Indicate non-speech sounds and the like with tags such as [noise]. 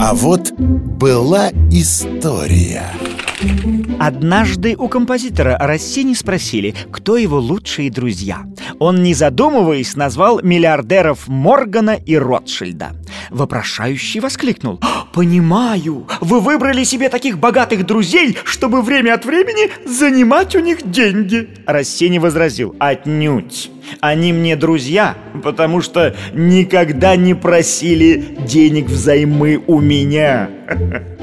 А вот была история Однажды у композитора Рассини спросили, кто его лучшие друзья. Он, не задумываясь, назвал миллиардеров Моргана и Ротшильда. Вопрошающий воскликнул «Понимаю, вы выбрали себе таких богатых друзей, чтобы время от времени занимать у них деньги!» Рассини возразил «Отнюдь! Они мне друзья, потому что никогда не просили денег взаймы у меня!» [laughs]